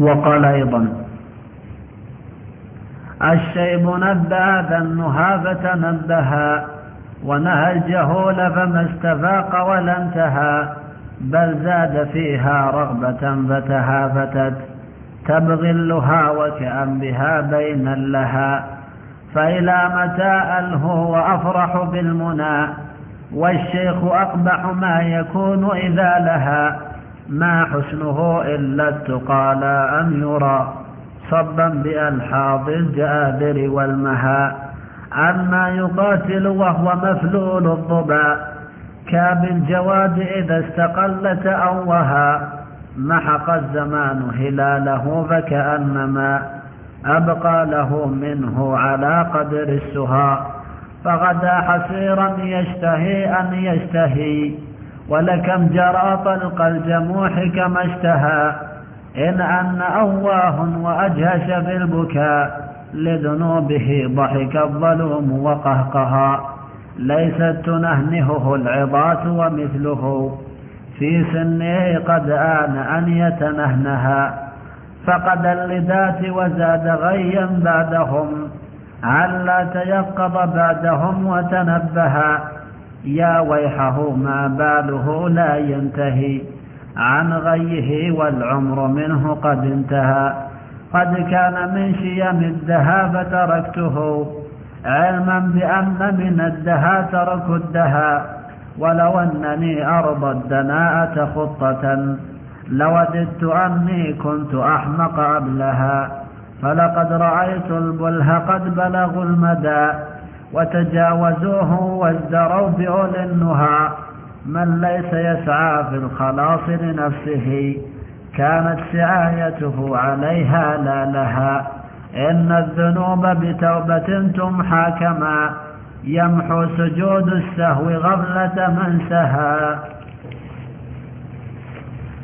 وقال أيضا الشيب نبه ذا النهى فتنبها ونهى الجهول فما استفاق ولا انتهى بل زاد فيها رغبة فتهافتت تبغي اللها وكأن بها بين لها. فإلى متى ألهو وأفرح بالمنى؟ والشيخ أقبح ما يكون إذا لها. ما حسنه إلا التقى لا أن يرى. صبا بألحاظ الجابر والمها. عما يقاتل وهو مفلول الضبا. كاب الجواد إذا استقلت أوها محق الزمان هلاله فكأنما. أبقى له منه على قدر السها. فغدا حسيرا يشتهي أن يشتهي. ولكم جرى طلق الجموح كما اشتهى. إن أن أواه وأجهش في البكاء لذنوبه ضحك الظلوم وقهقها. ليست تنهنهه العظات ومثله. في سنه قد آن أن يتنهنها. فقد اللذات وزاد غيا بعدهم. علا تيقظ بعدهم وتنبها. يا ويحه ما باله لا ينتهي. عن غيه والعمر منه قد انتهى. قد كان من شيم الدها فتركته. علما بأن من الدها ترك الدها ولو أنني أرضى الدناءة خطة لوددت أني كنت أحمق قبلها فلقد رأيت البله قد بلغوا المدى. وتجاوزوه وازدروا بأولي النهى. من ليس يسعى في الخلاص لنفسه كانت سعايته عليها لا لها. إن الذنوب بتوبة تمحى كما يمحو سجود السهو غفلة من سهى.